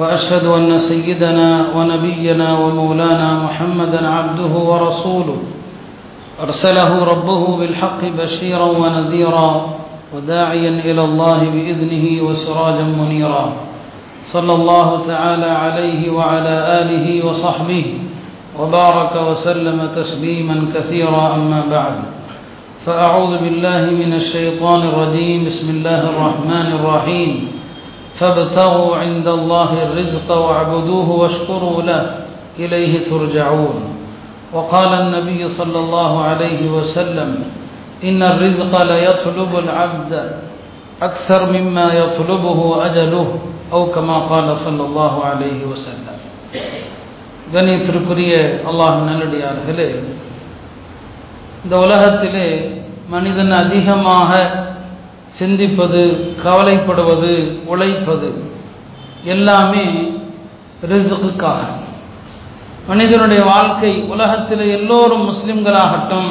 وأشهد أن سيدنا ونبينا ومولانا محمدا عبده ورسوله. أرسله ربه بالحق بشيرا ونذيرا وداعيا إلى الله بإذنه وسراجا منيرا. صلى الله تعالى عليه وعلى آله وصحبه وبارك وسلم تسليما كثيرا أما بعد. فأعوذ بالله من الشيطان الرجيم. بسم الله الرحمن الرحيم. فابتغوا عند الله الرزق واعبدوه واشكروا له إليه ترجعون وقال النبي صلى الله عليه وسلم إن الرزق ليطلب العبد أكثر مما يطلبه أجله أو كما قال صلى الله عليه وسلم கணியத்திற்குரிய அல்லாஹ் நல்லடியார்களே இந்த உலகத்திலே மனிதன் அதிகமாக சிந்திப்பது கவலைப்படுவது உழைப்பது எல்லாமே ரிசுக்குக்காக மனிதனுடைய வாழ்க்கை உலகத்தில் எல்லோரும் முஸ்லிம்களாகட்டும்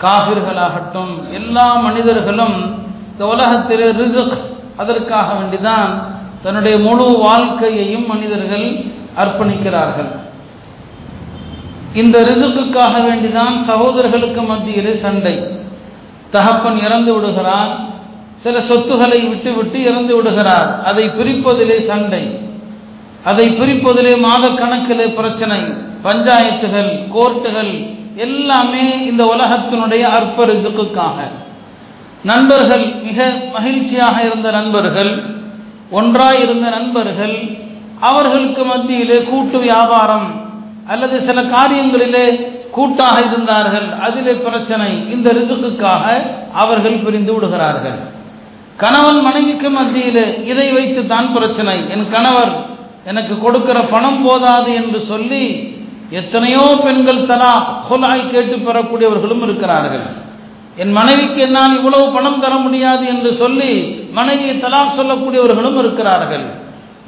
காபிர்களாகட்டும் எல்லா மனிதர்களும் இந்த உலகத்தில் ரிசுக் அதற்காக வேண்டிதான் தன்னுடைய முழு வாழ்க்கையையும் மனிதர்கள் அர்ப்பணிக்கிறார்கள். இந்த ரிசுக்குக்காக வேண்டிதான் சகோதரர்களுக்கு மத்தியிலே சண்டை. தகப்பன் இறந்து விடுகிறான் சில சொத்துகளை விட்டு விட்டு இறந்து விடுகிறார். அதை பிரிப்பதிலே சண்டை. அதை பிரிப்பதிலே மாத கணக்கிலே பிரச்சனை. பஞ்சாயத்துகள் கோர்ட்டுகள் எல்லாமே இந்த உலகத்தினுடைய அற்பரிதுக்குக்காக நண்பர்கள் மிக மகிழ்ச்சியாக இருந்த நண்பர்கள் ஒன்றாய் இருந்த நண்பர்கள் அவர்களுக்கு மத்தியிலே கூட்டு வியாபாரம் அல்லது சில காரியங்களிலே கூட்டாக இருந்தார்கள். அதிலே பிரச்சனை. இந்த ரிதுக்குக்காக அவர்கள் பிரிந்து விடுகிறார்கள். கணவன் மனைவிக்கு மத்தியில் இதை வைத்து தான் பிரச்சனை. என் கணவர் எனக்கு கொடுக்கிற பணம் போதாது என்று சொல்லி எத்தனையோ பெண்கள் தலா கொலாய் கேட்டு பெறக்கூடியவர்களும் இருக்கிறார்கள். என் மனைவிக்கு என்னால் இவ்வளவு பணம் தர முடியாது என்று சொல்லி மனைவியை தலா சொல்லக்கூடியவர்களும் இருக்கிறார்கள்.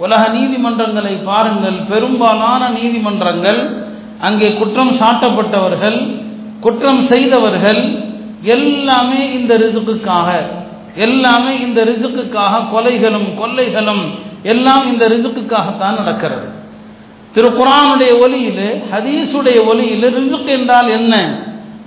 உலக நீதிமன்றங்களை பாருங்கள். பெரும்பாலான நீதிமன்றங்கள் அங்கே குற்றம் சாட்டப்பட்டவர்கள் குற்றம் செய்தவர்கள் எல்லாமே இந்த ரிதுக்குக்காக எல்லாமே இந்த ரிசுக்குக்காக கொலைகளும் கொள்ளைகளும் எல்லாம் இந்த ரிசுக்குக்காகத்தான் நடக்கிறது. திருக்குறானுடைய ஒலியில் ஹதீஸுடைய ஒலியில் ரிசுக் என்றால் என்ன?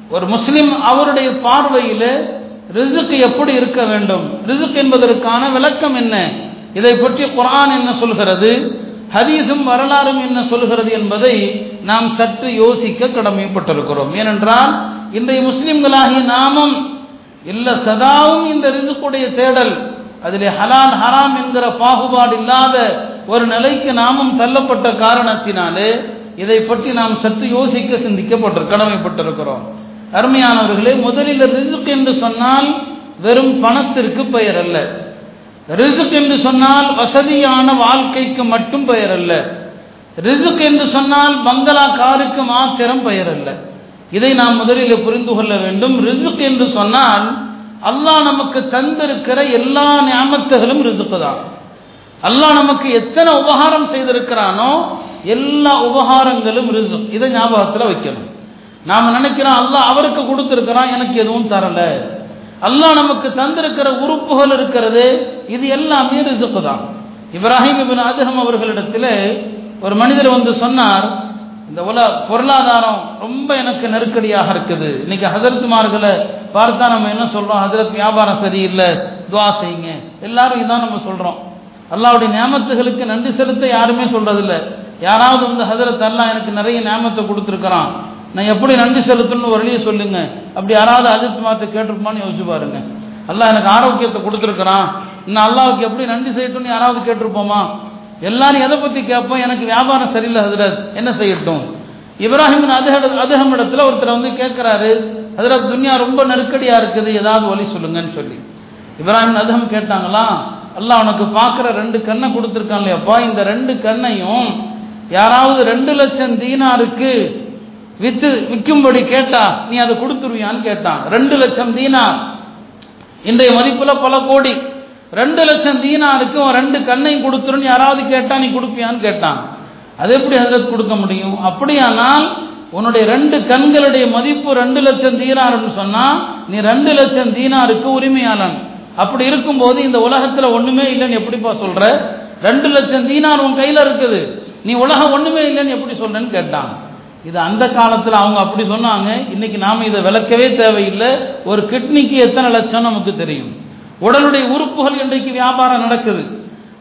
ஒரு முஸ்லிம் அவருடைய பார்வையில் ரிசுக்கு எப்படி இருக்க வேண்டும்? ரிசுக் என்பதற்கான விளக்கம் என்ன? இதை பற்றி குரான் என்ன சொல்கிறது? ஹதீஸும் வரலாறும் என்ன சொல்கிறது என்பதை நாம் சற்று யோசிக்க கடமைப்பட்டிருக்கிறோம். ஏனென்றால் இன்றைய முஸ்லிம்களாகிய நாமும் இல்லை சதாவும் இந்த ரிசுக்குடைய தேடல். அதிலே ஹலான் ஹராம் என்கிற பாகுபாடு இல்லாத ஒரு நிலைக்கு நாமும் தள்ளப்பட்ட காரணத்தினாலே இதை பற்றி நாம் சற்று யோசிக்க சிந்திக்கப்பட்டு கடமைப்பட்டிருக்கிறோம் அருமையானவர்களே முதலில் ரிசுக் என்று சொன்னால் வெறும் பணத்திற்கு பெயர் அல்ல. ரிசுக் என்று சொன்னால் வசதியான வாழ்க்கைக்கு மட்டும் பெயர் அல்ல. ரிசுக் என்று சொன்னால் பங்களா காருக்கு மாத்திரம் பெயர் அல்ல. இதை நாம் முதலில் புரிந்து கொள்ள வேண்டும். ரிசுக் என்று சொன்னால் அல்லாஹ் நமக்கு தந்திருக்கிற எல்லா ஞாபகத்துகளும் ரிசுக்கு தான். அல்லாஹ் நமக்கு எத்தனை உபகாரம் செய்திருக்கிறானோ எல்லா உபகாரங்களும் ரிசுக். இதை ஞாபகத்தில் வைக்கணும். நாம் நினைக்கிறோம் அல்லாஹ் அவருக்கு கொடுத்துருக்கிறான் எனக்கு எதுவும் தரல. அல்லாஹ் நமக்கு தந்திருக்கிற உறுப்புகள் இருக்கிறது இது எல்லாமே ரிசுக்கு தான். இப்ராஹிம் இபின் அதுகம் அவர்களிடத்தில் ஒரு மனிதர் வந்து சொன்னார் இந்த உல பொருளாதாரம் ரொம்ப எனக்கு நெருக்கடியாக இருக்குது. இன்னைக்கு ஹசரத்துமார்களை பார்த்தா நம்ம என்ன சொல்றோம்? ஹசரத் வியாபாரம் சரியில்லை துவா செய்யுங்க. எல்லாரும் இதான் நம்ம சொல்றோம். அல்லாவுடைய நியமத்துகளுக்கு நன்றி செலுத்த யாருமே சொல்றதில்ல. யாராவது வந்து ஹசரத் அல்லா எனக்கு நிறைய நியமத்தை கொடுத்துருக்கிறான். நான் எப்படி நன்றி செலுத்தணும்னு ஒரு வழியை சொல்லுங்க. அப்படி யாராவது அஜித் மாத்த கேட்டிருப்பான்னு யோசிச்சு பாருங்க. அல்லா எனக்கு ஆரோக்கியத்தை கொடுத்துருக்கிறான். இன்னும் அல்லாவுக்கு எப்படி நன்றி செய்யட்டும்னு யாராவது கேட்டிருப்போமா? எல்லாரும் எதை பற்றி கேட்போம்? எனக்கு வியாபாரம் சரியில்லை ஹதரத் என்ன செய்யட்டும்? இப்ராஹிமின் அதுக அதுகம் இடத்துல ஒருத்தர் வந்து கேட்குறாரு ஹதரத் துன்யா ரொம்ப நெருக்கடியாக இருக்குது ஏதாவது ஒலி சொல்லுங்கன்னு சொல்லி. இப்ராஹிம் அதுகம் கேட்டாங்களா அல்லாஹ் உனக்கு பார்க்குற ரெண்டு கண்ணை கொடுத்துருக்கான் இல்லையாப்பா இந்த ரெண்டு கண்ணையும் யாராவது ரெண்டு லட்சம் தீனாருக்கு வித்து விற்கும்படி கேட்டா நீ அதை கொடுத்துருவியான்னு கேட்டான். ரெண்டு லட்சம் தீனார். இன்றைய மதிப்புல பல கோடி. ரெண்டு லட்சம் தீனாருக்கும் ரெண்டு கண்ணையும் கொடுத்துருன்னு யாராவது கேட்டா நீ கொடுப்பியான்னு கேட்டான். அது எப்படி ஹசரத் கொடுக்க முடியும்? அப்படியானால் உன்னுடைய ரெண்டு கண்களுடைய மதிப்பு ரெண்டு லட்சம் தீனார்னு சொன்னா நீ ரெண்டு லட்சம் தீனாருக்கு உரிமையாளன். அப்படி இருக்கும்போது இந்த உலகத்துல ஒண்ணுமே இல்லைன்னு எப்படிப்பா சொல்ற? ரெண்டு லட்சம் தீனார் உன் கையில இருக்குது. நீ உலகம் ஒண்ணுமே இல்லைன்னு எப்படி சொல்றேன்னு கேட்டான். இது அந்த காலத்துல அவங்க அப்படி சொன்னாங்க. இன்னைக்கு நாம இதை விளக்கவே தேவையில்லை. ஒரு கிட்னிக்கு எத்தனை லட்சம் நமக்கு தெரியும்? உடலுடைய உறுப்புகள் இன்றைக்கு வியாபாரம் நடக்குது.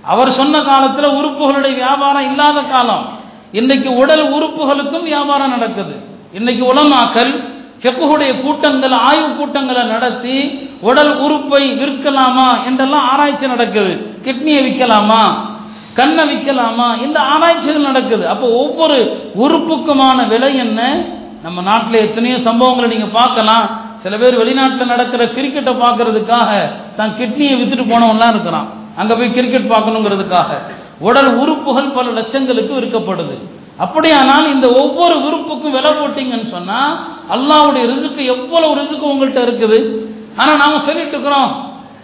அவர் சொன்ன காலத்தில் உறுப்புகளுடைய வியாபாரம் இல்லாத காலம். இன்னைக்கு உடல் உறுப்புகளுக்கும் வியாபாரம் நடக்குது. இன்னைக்கு உலமாக்கல் செக்குடைய கூட்டங்கள் ஆய்வு கூட்டங்களை நடத்தி உடல் உறுப்பை விற்கலாமா என்றெல்லாம் ஆராய்ச்சி நடக்குது. கிட்னியை விற்கலாமா? கண்ணை விற்கலாமா? இந்த ஆராய்ச்சிகள் நடக்குது. அப்போ ஒவ்வொரு உறுப்புக்குமான விலை என்ன? நம்ம நாட்டில் எத்தனையோ சம்பவங்களை நீங்கள் பார்க்கலாம். சில பேர் வெளிநாட்டில் நடக்கிற கிரிக்கெட்டை பார்க்கறதுக்காக தான் கிட்னியை வித்துட்டு போனவன்லாம் இருக்கிறான். அங்கே போய் கிரிக்கெட் பார்க்கணுங்கிறதுக்காக. உடல் உறுப்புகள் பல லட்சங்களுக்கு விற்கப்படுது. அப்படியானால் இந்த ஒவ்வொரு உறுப்புக்கும் விலை போட்டிங்கன்னு சொன்னால் அல்லாவுடைய ரிசுக்கு எவ்வளவு ரிசுக்கு உங்கள்கிட்ட இருக்குது? ஆனால் நாம் சொல்லிட்டு இருக்கிறோம்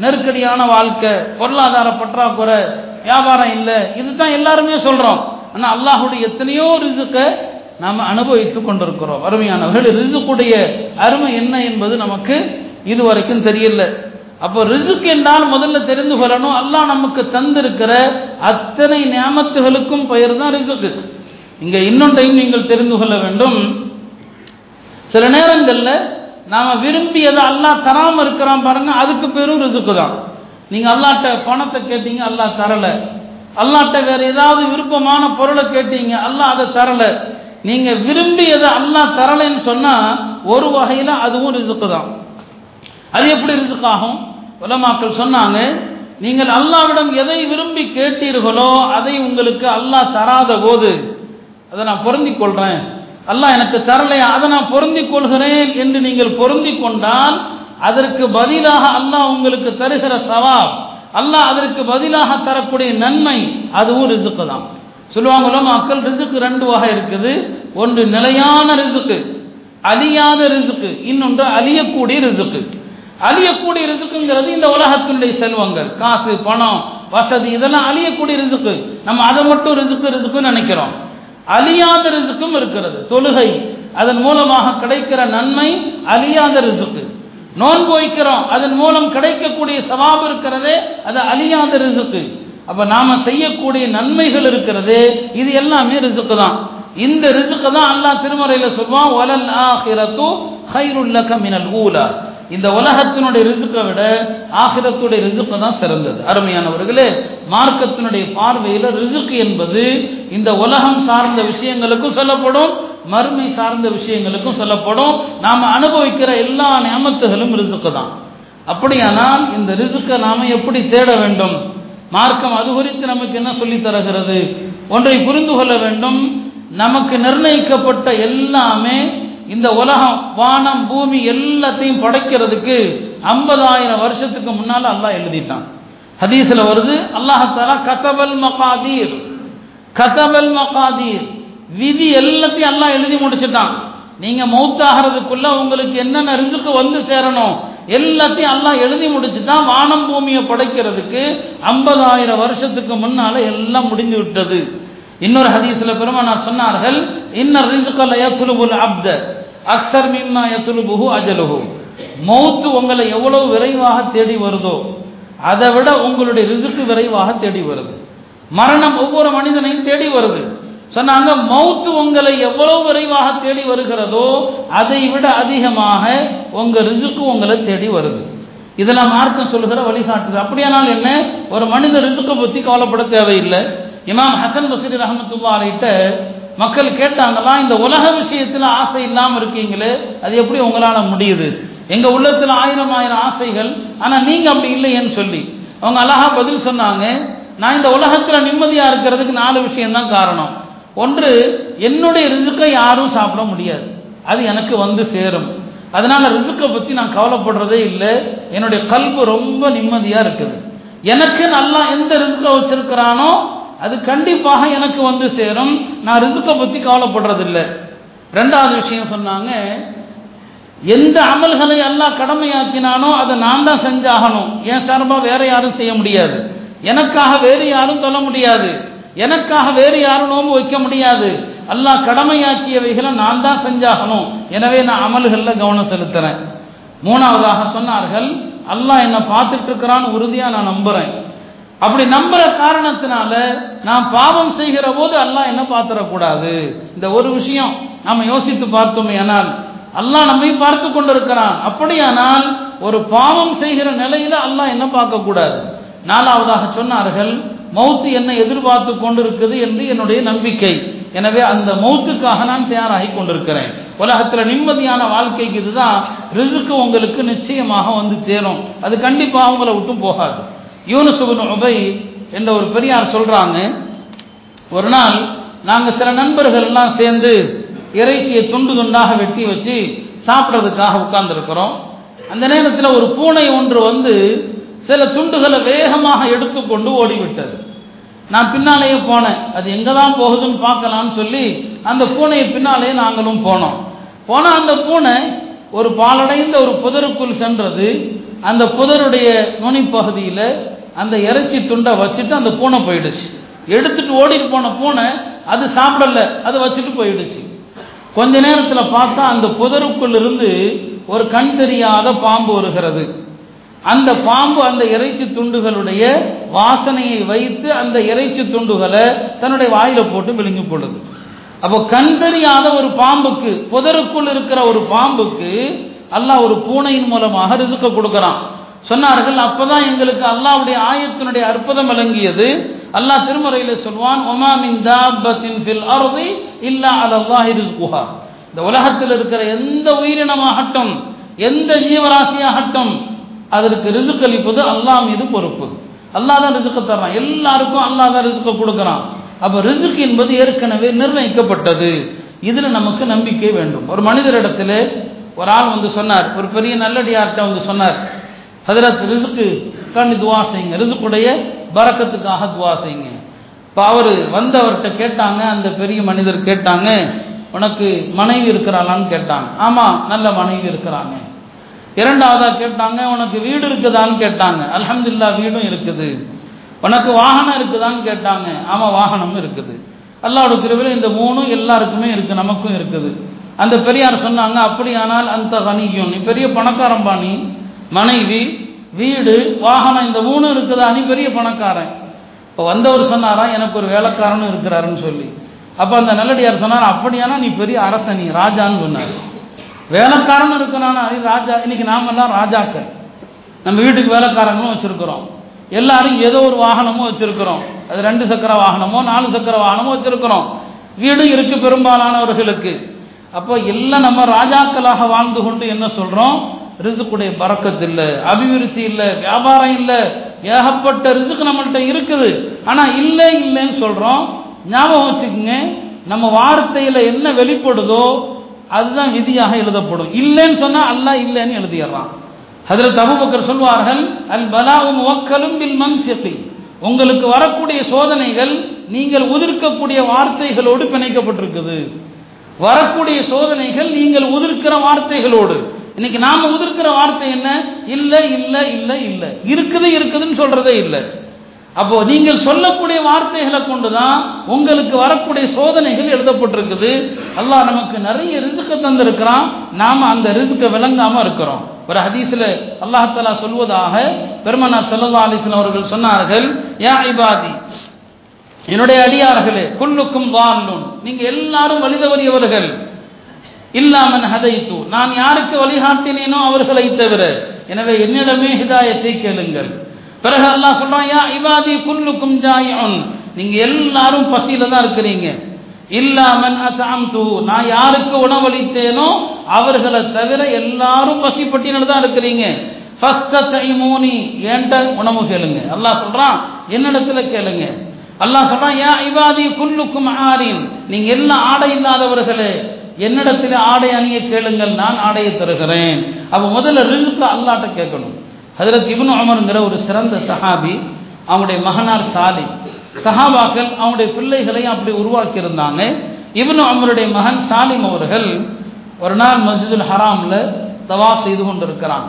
நெருக்கடியான வாழ்க்கை பொருளாதார பற்றாக்குறை வியாபாரம் இல்லை இதுதான் எல்லாருமே சொல்றோம். ஆனால் அல்லாஹுடைய எத்தனையோ ரிசுக்கை நாம் அனுபவித்துக் கொண்டிருக்கிறோம். அருமையானவர்கள் ரிசுக்குடைய அருமை என்ன என்பது நமக்கு இதுவரைக்கும் தெரியல. அப்போ ரிசுக் என்றால் முதல்ல தெரிந்து கொள்ளணும். அல்லாஹ் நமக்கு தந்திருக்கிற அத்தனை நியமத்துகளுக்கும் பெயர் தான் ரிசுக்கு. இங்கே இன்னொன்றையும் நீங்கள் தெரிந்து கொள்ள வேண்டும். சில நேரங்களில் நாம் விரும்பியதை அல்லாஹ் தராமல் இருக்கிறான் பாருங்க அதுக்கு பேரும் ரிசுக்கு தான். நீங்கள் அல்லாட்ட பணத்தை கேட்டீங்க அல்லாஹ் தரலை. அல்லாட்ட வேற ஏதாவது விருப்பமான பொருளை கேட்டீங்க அல்லாஹ் அதை தரலை. நீங்க விரும்பியதை அல்லாஹ் தரலைன்னு சொன்னா ஒரு வகையில அதுவும் ரிசுக்கு தான். அது எப்படி ரிசுக்காகும் உலமாக்கள் சொன்னாங்க நீங்கள் அல்லாவிடம் எதை விரும்பி கேட்டீர்களோ அதை உங்களுக்கு அல்லாஹ் தராத போது அதை நான் பொருந்திக் கொள்றேன். அல்லாஹ் எனக்கு தரலையா? அதை நான் பொருந்திக் கொள்கிறேன் என்று நீங்கள் பொருந்தி கொண்டால் அதற்கு பதிலாக அல்லாஹ் உங்களுக்கு தருகிற சவாப் அல்லாஹ் அதற்கு பதிலாக தரக்கூடிய நன்மை அதுவும் ரிசுக்கு தான். சொல்லுவாங்க உலமாக்கள் ரிசுக்கு ரெண்டு வகை இருக்குது. ஒன்று நிலையான ரிசுக்கு அழியாத ரிசுக்கு இன்னொன்று அழியக்கூடிய ரிசுக்கு. அழியக்கூடிய ரிசுக்குங்கிறது இந்த உலகத்தினுடைய செல்வங்கள். காசு பணம் வசதி இதெல்லாம் அழியக்கூடிய ரிசுக்கு. நம்ம அதை மட்டும் ரிசுக்கு ரிசுக்குன்னு நினைக்கிறோம். அழியாத ரிசுக்கும் இருக்கிறது. தொழுகை அதன் மூலமாக கிடைக்கிற நன்மை அழியாத ரிசுக்கு. நோன்பு வைக்கிறோம் அதன் மூலம் கிடைக்கக்கூடிய சவாபு இருக்கிறதே அது அழியாத ரிசுக்கு. அப்ப நாம செய்யக்கூடிய நன்மைகள் இருக்கிறது இது எல்லாமே ரிசுக்கு தான். இந்த ரிசுக்கு தான் அல்லாஹ் திருமறையில சொல்வான் ஒலல் ஆஹிரத்து ஹைருல்லக மினல் ஊலா. இந்த உலகத்தினுடைய ரிசுக்கை விட ஆகிரத்துடைய ரிசுக்கு தான் சிறந்தது. அருமையானவர்களே மார்க்கத்தினுடைய பார்வையில் ரிசுக்கு என்பது இந்த உலகம் சார்ந்த விஷயங்களுக்கும் சொல்லப்படும் மறுமை சார்ந்த விஷயங்களுக்கும் சொல்லப்படும். நாம் அனுபவிக்கிற எல்லா நியமத்துகளும் ரிசுக்கு தான். அப்படியானால் இந்த ரிசுக்கை நாம் எப்படி தேட வேண்டும்? மார்க்கம் அது குறித்து நமக்கு என்ன சொல்லி தருகிறது? ஒன்றை புரிந்து கொள்ள வேண்டும். நமக்கு நிர்ணயிக்கப்பட்ட எல்லாமே இந்த உலகம் வானம் பூமி எல்லாத்தையும் படைக்கிறதுக்கு ஐம்பதாயிரம் வருஷத்துக்கு முன்னால் அல்லாஹ் எழுதிட்டான். ஹதீஸில் வருது அல்லாஹால கதபல் மகாதீர் கதபல் மகாதீர். விதி எல்லாத்தையும் அல்லாஹ் எழுதி முடிச்சிட்டான். நீங்க மௌத்தாகிறதுக்குள்ள உங்களுக்கு என்னென்ன ரிசுக்கு வந்து சேரணும்? எல்லாத்தையும் எல்லாம் எழுதி முடிச்சுட்டான் வானம் பூமியை படைக்கிறதுக்கு ஐம்பதாயிரம் வருஷத்துக்கு முன்னால எல்லாம் முடிந்து விட்டது. இன்னொரு ஹதீஸ்ல பெருமானார் சொன்னார்கள் இன்னர் ரிசுக்கல்ல யத்லுபுல் அப்த அக்சர் மிம்மா யத்லுபுஹு அஜலுஹு. மௌத்து உங்களை எவ்வளவு விரைவாக தேடி வருதோ அதை விட உங்களுடைய ரிசுக்கு விரைவாக தேடி வருது. மரணம் ஒவ்வொரு மனிதனையும் தேடி வருது. சொன்னாங்க மௌத்து உங்களை எவ்வளவு விரைவாக தேடி வருகிறதோ அதை விட அதிகமாக உங்க ரிசுக்கு உங்களை தேடி வருது. இதெல்லாம் மார்க்கம் சொல்லுகிற வழிகாட்டுது அப்படியானால் என்ன? ஒரு மனித ரிசுக்கை பற்றி கவலைப்பட தேவையில்லை. இமாம் ஹசன் பசீர் ரஹமத்துல்லாரிட்ட மக்கள் கேட்டாங்களா இந்த உலக விஷயத்தில் ஆசை இல்லாமல் இருக்கீங்களே அது எப்படி உங்களால் முடியுது? எங்கள் உள்ளத்தில் ஆயிரம் ஆயிரம் ஆசைகள் ஆனால் நீங்கள் அப்படி இல்லையேன்னு சொல்லி. அவங்க அழகா பதில் சொன்னாங்க நான் இந்த உலகத்தில் நிம்மதியாக இருக்கிறதுக்கு நாலு விஷயம்தான் காரணம். ஒன்று என்னுடைய ரிசுக்கை யாரும் சாப்பிட முடியாது. அது எனக்கு வந்து சேரும். அதனால ரிசுக்கை பற்றி நான் கவலைப்படுறதே இல்லை. என்னுடைய கல்வி ரொம்ப நிம்மதியாக இருக்குது. எனக்கு நல்லா எந்த ரிசுக்கை வச்சிருக்கிறானோ அது கண்டிப்பாக எனக்கு வந்து சேரும். நான் ரிசுக்கை பற்றி கவலைப்படுறதில்லை. ரெண்டாவது விஷயம் சொன்னாங்க எந்த அமல்களை எல்லாம் கடமையாக்கினானோ அதை நான் தான் செஞ்சாகணும். என் சார்பாக வேற யாரும் செய்ய முடியாது. எனக்காக வேறு யாரும் சொல்ல முடியாது. எனக்காக வேறு யாரும் நோம்பு வைக்க முடியாது. அல்லாஹ் கடமையாக்கியவைகளை நான் தான் செஞ்சாகணும். எனவே நான் அமல்களில் கவனம் செலுத்துறேன். மூணாவதாக சொன்னார்கள் அல்லாஹ் என்னை பார்த்துட்டு இருக்கிறான்னு உறுதியாக நான் நம்புறேன். அப்படி நம்புற காரணத்தினால நான் பாவம் செய்கிற போது அல்லாஹ் என்ன பார்த்துடக்கூடாது. இந்த ஒரு விஷயம் நாம் யோசித்து பார்த்தோமே ஆனால் அல்லாஹ் நம்மை பார்த்து கொண்டிருக்கிறான். அப்படியானால் ஒரு பாவம் செய்கிற நிலையில அல்லாஹ் என்ன பார்க்கக்கூடாது. நாலாவதாக சொன்னார்கள் மௌத்து என்னை எதிர்பார்த்து கொண்டிருக்குது என்று என்னுடைய நம்பிக்கை. எனவே அந்த மௌத்துக்காக நான் தயாராகி கொண்டிருக்கிறேன். உலகத்தில் நிம்மதியான வாழ்க்கைக்கு இதுதான் ரிசுக்கு உங்களுக்கு நிச்சயமாக வந்து சேரும். அது கண்டிப்பாக உங்களை விட்டும் போகாது. யூனுசுபின் உபை என்ற ஒரு பெரியார் சொல்கிறாங்க ஒரு நாள் நாங்கள் சில நண்பர்கள் எல்லாம் சேர்ந்து இறைச்சியை துண்டு துண்டாக வெட்டி வச்சு சாப்பிட்றதுக்காக உட்கார்ந்துருக்கிறோம். அந்த நேரத்தில் ஒரு பூனை ஒன்று வந்து சில துண்டுகளை வேகமாக எடுத்துக்கொண்டு ஓடிவிட்டது. நான் பின்னாலேயே போனேன். அது எங்கே தான் போகுதுன்னு பார்க்கலான்னு சொல்லி அந்த பூனையை பின்னாலேயே நாங்களும் போனோம். போனால் அந்த பூனை ஒரு பாலடைந்த ஒரு புதருக்குள் சென்றது. அந்த புதருடைய நுனி பகுதியில் அந்த இறைச்சி துண்டை வச்சுட்டு அந்த பூனை போயிடுச்சு. எடுத்துட்டு ஓடிட்டு போன பூனை அது சாப்பிடல அது வச்சுட்டு போயிடுச்சு. கொஞ்ச நேரத்தில் பார்த்தா அந்த புதருக்குள் இருந்து ஒரு கண் தெரியாத பாம்பு வருகிறது. அந்த பாம்பு அந்த இறைச்சி துண்டுகளுடைய வாசனையை வைத்து அந்த இறைச்சி துண்டுகளை தன்னுடைய வாயில போட்டு விழுங்கி போடுது. அப்போ கண் தெரியாத ஒரு பாம்புக்கு புதருக்குள் இருக்கிற ஒரு பாம்புக்கு அல்லாஹ் ஒரு பூனையின் மூலமாக ரிசுக்க கொடுக்கிறான். சொன்னார்கள் அப்பதான் எங்களுக்கு அல்லாவுடைய ஆயத்தினுடைய அற்புதம் விளங்கியது. அல்லாஹ் திருமறையில சொல்வான் ஒமாமின் தாபத்தின் ஃபில் அர்தி இல்லா அலல்லாஹி ரிஸ்குஹா. இந்த உலகத்தில் இருக்கிற எந்த உயிரினமாகட்டும் எந்த ஜீவராசியாகட்டும் அதற்கு ரிசுக் அளிப்பது அல்லாஹ் மீது பொறுப்பு. அல்லாஹ் தான் ரிசுக்க தர்றான். எல்லாருக்கும் அல்லாஹ் தான் ரிசுக்கை கொடுக்குறான். அப்போ ரிசுக் என்பது ஏற்கனவே நிர்ணயிக்கப்பட்டது. இதில் நமக்கு நம்பிக்கை வேண்டும். ஒரு மனிதரிடத்தில் ஒரு ஆள் வந்து சொன்னார். ஒரு பெரிய நல்லடியார்கிட்ட வந்து சொன்னார். ஹதரத் ரிசுக்கு கண்ணி துவா செய்யுங்க. ரிசுக்குடைய பறக்கத்துக்காக துவா செய்யுங்க. இப்போ அவர் வந்தவர்கிட்ட கேட்டாங்க. அந்த பெரிய மனிதர் கேட்டாங்க. உனக்கு மனைவி இருக்கிறாளான்னு கேட்டாங்க. ஆமாம் நல்ல மனைவி இருக்கிறாங்க. இரண்டாவதாக கேட்டாங்க உனக்கு வீடு இருக்குதான்னு கேட்டாங்க. அலமதுல்லா வீடும் இருக்குது. உனக்கு வாகனம் இருக்குதான்னு கேட்டாங்க. ஆமாம் வாகனமும் இருக்குது. அல்லாவோட கிருவில இந்த மூணும் எல்லாருக்குமே இருக்குது நமக்கும் இருக்குது. அந்த பெரியார் சொன்னாங்க அப்படியானால் அந்த கனியும் நீ பெரிய பணக்காரம்பாணி நீ. மனைவி வீடு வாகனம் இந்த மூணும் இருக்குதா? நீ பெரிய பணக்காரன். இப்போ வந்தவர் சொன்னாராம் எனக்கு ஒரு வேலைக்காரனும் இருக்கிறாருன்னு சொல்லி. அப்போ அந்த நல்லடியார் சொன்னார் அப்படியானா நீ பெரிய அரசனி ராஜான்னு சொன்னார். வேலைக்காரன் இருக்கிறானா. நீ ராஜா. இன்னைக்கு நாமெல்லாம் ராஜாக்கள். நம்ம வீட்டுக்கு வேலைக்காரங்களும் வச்சிருக்கிறோம். எல்லாரும் ஏதோ ஒரு வாகனமும் வச்சிருக்கிறோம். அது ரெண்டு சக்கர வாகனமோ நாலு சக்கர வாகனமோ வச்சிருக்கிறோம். வீடும் இருக்கு பெரும்பாலானவர்களுக்கு. அப்போ எல்லாம் நம்ம ராஜாக்களாக வாழ்ந்து கொண்டு என்ன சொல்றோம்? ரிசுக்குடைய பறக்கத்து இல்லை அபிவிருத்தி இல்லை வியாபாரம் இல்லை. ஏகப்பட்ட ரிசுக்கு நம்மள்கிட்ட இருக்குது. ஆனா இல்லை இல்லைன்னு சொல்றோம். ஞாபகம் வச்சுக்கோங்க. நம்ம வார்த்தையில என்ன வெளிப்படுதோ அதுதான் விதியாக எழுதப்படும். இல்லைன்னு சொன்னா அல்லாஹ் இல்லைன்னு எழுதிடுறான். அதில் தபுபக்கர் சொல்வார்கள் அல் பலாவும் ஒக்கலும் பில் மன்சிகி. உங்களுக்கு வரக்கூடிய சோதனைகள் நீங்கள் உதிர்க்கக்கூடிய வார்த்தைகளோடு பிணைக்கப்பட்டிருக்குது. வரக்கூடிய சோதனைகள் நீங்கள் உதிர்க்கிற வார்த்தைகளோடு. இன்னைக்கு நாம உதிர்க்கிற வார்த்தை என்ன? இல்லை இல்லை இல்லை இல்லை. இருக்குது இருக்குதுன்னு சொல்றதே இல்லை. அப்போ நீங்கள் சொல்லக்கூடிய வார்த்தைகளை கொண்டுதான் உங்களுக்கு வரக்கூடிய சோதனைகள் எழுதப்பட்டிருக்குது. அல்லாஹ் நமக்கு நிறைய ரிசுக்க தந்திருக்கிறான். நாம அந்த ரிசுக்க விளங்காம இருக்கிறோம். ஒரு ஹதீஸ்ல அல்லாஹாலா சொல்வதாக பெருமனார் சல்லா அலிஸ்லாம் அவர்கள் சொன்னார்கள் யா இபாதி என்னுடைய அடியார்களே குல்லுக்கும் வால்லும் நீங்க எல்லாரும் வழிதவறியவர்கள் இல்லாமன் ஹதைத்து. நான் யாருக்கு வழிகாட்டினேனோ அவர்களை தவிர. எனவே என்னிடமே ஹிதாயத்தை கேளுங்கள். பிறகு அல்லாஹ் சொல்றான் யா இவாதி குல்லுக்கும் ஜாயின் நீங்க எல்லாரும் பசியில தான் இருக்கிறீங்க. இல்லாமன் அசாம்து நான் யாருக்கு உணவளித்தேனோ அவர்களை தவிர எல்லாரும் பசி பட்டியலில் தான் இருக்கிறீங்க. ஃபஸ்தீமூனி ஏண்ட உணவு கேளுங்க. அல்லாஹ் சொல்றான் என்னிடத்துல கேளுங்க. அல்லாஹ் சொல்றான் யா இவாதி குல்லுக்கும் ஆரின். நீங்க எல்லாம் ஆடை இல்லாதவர்களே என்னிடத்தில் ஆடை அணிய கேளுங்கள் நான் ஆடையை தருகிறேன். அப்ப முதல்ல ரிசுக்கு அல்லாட்ட கேட்கணும். ஹதரத் இபுன் அமருங்கிற ஒரு சிறந்த சஹாபி அவங்களுடைய மகனார் சாலி. சஹாபாக்கள் அவங்களுடைய பிள்ளைகளையும் அப்படி உருவாக்கி இருந்தாங்க இப்னு அமருடைய மகன் சாலிம் அவர்கள் ஒரு நாள் மஸ்ஜிதுல் ஹராமில் தவா செய்து கொண்டிருக்கிறான்.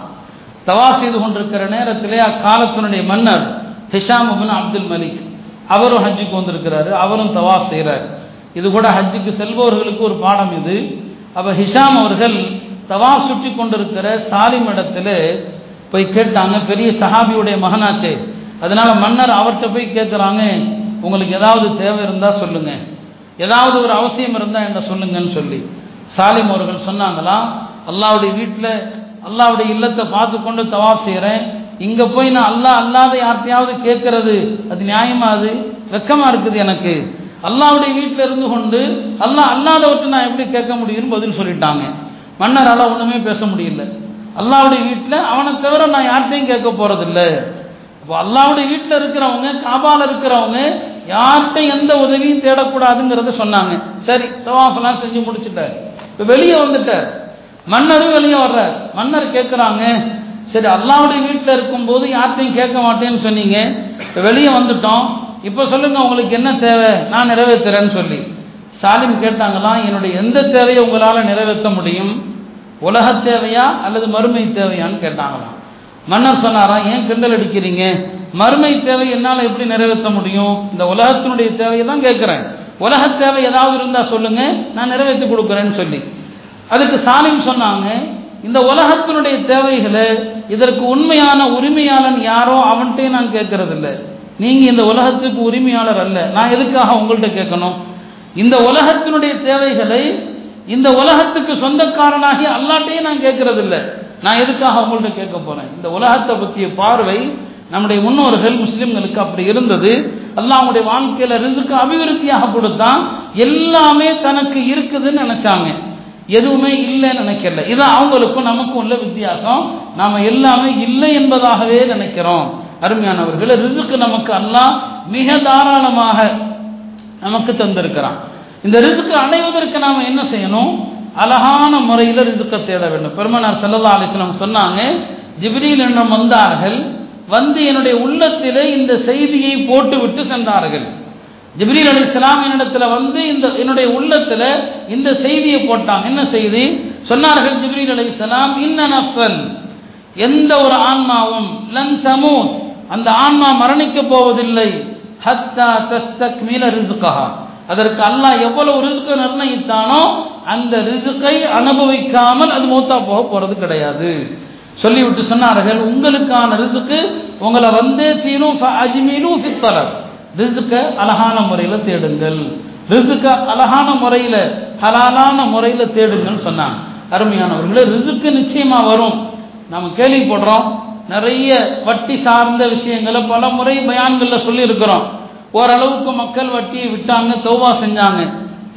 தவா செய்து கொண்டிருக்கிற நேரத்திலே அக்காலத்தினுடைய மன்னர் ஹிஷாம் இப்னு அப்துல் மலிக் அவரும் ஹஜ்ஜுக்கு வந்திருக்கிறாரு அவரும் தவா செய்கிறார் இது கூட ஹஜ்ஜுக்கு செல்பவர்களுக்கு ஒரு பாடம் இது. அப்போ ஹிஷாம் அவர்கள் தவா சுற்றி கொண்டிருக்கிற சாலிம் இடத்துல போய் கேட்டாங்க பெரிய சஹாபியுடைய மகனாச்சே. அதனால மன்னர் அவர்கிட்ட போய் கேட்குறாங்க உங்களுக்கு ஏதாவது தேவை இருந்தால் சொல்லுங்க. ஏதாவது ஒரு அவசியம் இருந்தால் என்ன சொல்லுங்கன்னு சொல்லி. சாலிம் அவர்கள் சொன்னாங்களா அல்லாவுடைய வீட்டில் அல்லாவுடைய இல்லத்தை பார்த்து கொண்டு தவாப் செய்கிறேன் இங்கே போய் நான் அல்லாஹ் அல்லாத யார்த்தையாவது கேட்கறது அது நியாயமா அது? வெக்கமாக இருக்குது எனக்கு. அல்லாவுடைய வீட்டில் இருந்து கொண்டு அல்லாஹ் அல்லாதவற்றை நான் எப்படி கேட்க முடியும்னு பதில் சொல்லிட்டாங்க. மன்னரால் ஒன்றுமே பேச முடியல. அல்லாவுடைய வீட்டில் அவனை தவிர நான் யார்கிட்டையும் கேட்க போகிறதில்ல இப்போ அல்லாவுடைய வீட்டில் இருக்கிறவங்க காபால் இருக்கிறவங்க யார்கிட்ட எந்த உதவியும் தேடக்கூடாதுங்கிறத சொன்னாங்க. சரி தவாஃபெல்லாம் செஞ்சு முடிச்சுட்டார். இப்போ வெளியே வந்துட்டார். மன்னரும் வெளியே வர்றார். மன்னர் கேட்குறாங்க சரி அல்லாவுடைய வீட்டில் இருக்கும்போது யார்கிட்டையும் கேட்க மாட்டேன்னு சொன்னீங்க. இப்போ வெளியே வந்துட்டோம். இப்போ சொல்லுங்க உங்களுக்கு என்ன தேவை? நான் நிறைவேற்றுறேன்னு சொல்லி. ஸ்டாலின் கேட்டாங்களாம் என்னுடைய எந்த தேவையை உங்களால் நிறைவேற்ற முடியும்? உலக தேவையா அல்லது மறுமை தேவையான்னு கேட்டாங்களாம். மன்னர் சொன்னாராம் ஏன் கிண்டல் அடிக்கிறீங்க? மறுமை தேவை என்னால் எப்படி நிறைவேற்ற முடியும்? இந்த உலகத்தினுடைய தேவையை தான் கேட்குறேன். உலக தேவை ஏதாவது இருந்தால் சொல்லுங்க நான் நிறைவேற்றி கொடுக்குறேன்னு சொல்லி. அதுக்கு சாலிம் சொன்னாங்க இந்த உலகத்தினுடைய தேவைகளை இதற்கு உண்மையான உரிமையாளன் யாரோ அவன்கிட்டே நான் கேட்கறது இல்லை நீங்க இந்த உலகத்துக்கு உரிமையாளர் அல்ல. நான் எதுக்காக உங்கள்கிட்ட கேட்கணும்? இந்த உலகத்தினுடைய தேவைகளை இந்த உலகத்துக்கு சொந்தக்காரனாகி அல்லாட்டையே நான் கேட்கறது இல்லை நான் எதுக்காக அவங்கள்ட்ட கேட்க போறேன்? இந்த உலகத்தை பற்றிய பார்வை நம்முடைய முன்னோர்கள் முஸ்லிம்களுக்கு அப்படி இருந்தது. அல்லாவுடைய வாழ்க்கையில ரிசுக்கு அபிவிருத்தியாக கொடுத்தான். எல்லாமே தனக்கு இருக்குதுன்னு நினைச்சாங்க. எதுவுமே இல்லைன்னு நினைக்கல. இது அவங்களுக்கும் நமக்கும் உள்ள வித்தியாசம். நாம எல்லாமே இல்லை என்பதாகவே நினைக்கிறோம். அருமையானவர்கள் ரிசுக்கு நமக்கு அல்லாஹ் மிக தாராளமாக நமக்கு தந்திருக்கிறான். இந்த ரிதுக்கு அடைவதற்கு நாம் என்ன செய்யணும்? அழகான முறையில் ரிதுக்கை தேட வேண்டும். பெருமனார் செல்லதா அலிஸ்லாம் சொன்னாங்க ஜிப்ரீல் என்னும் வந்தார்கள் வந்து என்னுடைய உள்ளத்திலே இந்த செய்தியை போட்டுவிட்டு சென்றார்கள். ஜிப்ரீல் அலி இஸ்லாம் என்னிடத்தில் வந்து இந்த என்னுடைய உள்ளத்தில் இந்த செய்தியை போட்டாங்க. என்ன செய்தி? சொன்னார்கள் ஜிப்ரீல் அலி இஸ்லாம் இன்ன எந்த ஒரு ஆன்மாவும் லன் தமூத் அந்த ஆன்மா மரணிக்க போவதில்லை ஹத்தா மீன ரிதுக்கஹா அதற்கு அல்லாஹ் எவ்வளவு ரிசுக்கு நிர்ணயித்தானோ அந்த ரிசுக்கை அனுபவிக்காமல் அது மூத்தா போக போறது கிடையாது. சொல்லிவிட்டு சொன்னார்கள் உங்களுக்கான ரிசுக்கு உங்களை வந்தே தீரும் அஜ்மீனு ஃபித்தலர் ரிசுக்க அழகான முறையில் தேடுங்கள். ரிசுக்க அழகான முறையில் ஹலாலான முறையில் தேடுங்கள்னு சொன்னாங்க. அருமையானவர்களே ரிசுக்கு நிச்சயமா வரும். நம்ம கேள்விப்படுறோம். நிறைய வட்டி சார்ந்த விஷயங்களை பல முறை பயான்களில் சொல்லியிருக்கிறோம். ஓரளவுக்கு மக்கள் வட்டியை விட்டாங்க தோவா செஞ்சாங்க.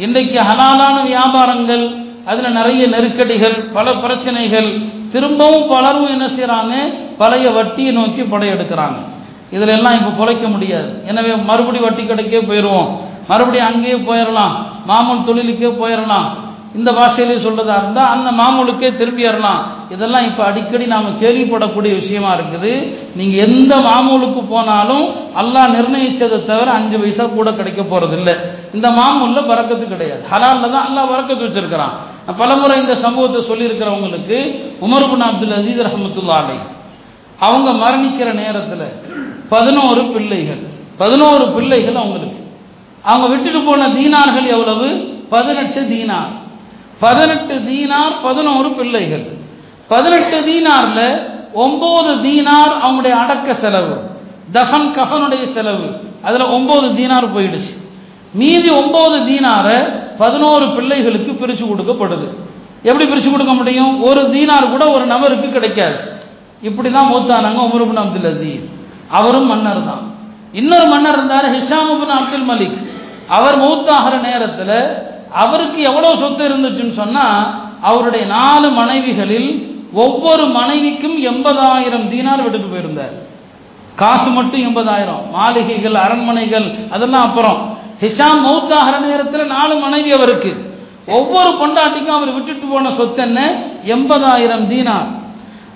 இன்றைக்கு ஹலாலான வியாபாரங்கள் அதில் நிறைய நெருக்கடிகள் பல பிரச்சனைகள். திரும்பவும் பலரும் என்ன செய்கிறாங்க பழைய வட்டியை நோக்கி படையெடுக்கிறாங்க. இதில் எல்லாம் இப்போ பிழைக்க முடியாது. எனவே மறுபடி வட்டி கடைக்கே போயிடுவோம் மறுபடியும் அங்கேயே போயிடலாம் மாமூல் தொழிலுக்கே போயிடலாம் இந்த பாஷையிலே சொல்றதா இருந்தால் அந்த மாமூலுக்கே திரும்பிடலாம் இதெல்லாம் இப்போ அடிக்கடி நாம் கேள்விப்படக்கூடிய விஷயமா இருக்குது. நீங்கள் எந்த மாமூலுக்கு போனாலும் அல்லாஹ் நிர்ணயிச்சதை தவிர அஞ்சு பைசா கூட கிடைக்க போறது இந்த மாமூலில் பறக்கத்து கிடையாது. ஹலாலில் தான் அல்லாஹ் பறக்கத்து வச்சிருக்கிறான். பலமுறை இந்த சம்பவத்தை சொல்லியிருக்கிறவங்களுக்கு உமர்புன் அப்துல் அசீஸ் ரஹமத்துல்லா அலை அவங்க மரணிக்கிற நேரத்தில் பதினோரு பிள்ளைகள் பதினோரு பிள்ளைகள் அவங்களுக்கு. அவங்க விட்டுட்டு போன தீனார்கள் எவ்வளவு? பதினெட்டு தீனார். பதினெட்டு தீனார் பதினோரு பிள்ளைகள். பதினெட்டு தீனார்ல ஒன்பது தீனார் அவங்களுடைய அடக்க செலவு. தஃபன் கஃபனுடைய செலவு. அதுல ஒன்பது தீனார் போயிடுச்சு. மீதி ஒன்பது தீனார பதினோரு பிள்ளைகளுக்கு பிரிச்சு கொடுக்கப்படுது. எப்படி பிரிச்சு கொடுக்க முடியும்? ஒரு தீனார் கூட ஒரு நபருக்கு கிடைக்காது. இப்படிதான் மூத்தானாங்க உமருபின் அப்துல் அசீஸ். அவரும் மன்னர் தான். இன்னொரு மன்னர் இருந்தார் ஹிஷாமுபின் அப்துல் மலிக். அவர் மூத்தாகிற நேரத்தில் அவருக்கு எவ்வளவு சொத்து இருந்துச்சுன்னு சொன்னா அவருடைய நாலு மனைவிகளில் ஒவ்வொரு மனைவிக்கும் எண்பதாயிரம் தீனார் விட்டுட்டு போயிருந்தார். காசு மட்டும் எண்பதாயிரம். மாளிகைகள் அரண்மனைகள் அதெல்லாம் அப்புறம். ஹிஷாம் மௌத்தாகிற நேரத்தில் நாலு மனைவி அவருக்கு. ஒவ்வொரு பொண்டாட்டிக்கும் அவர் விட்டுட்டு போன சொத்து என்ன? எண்பதாயிரம் தீனார்.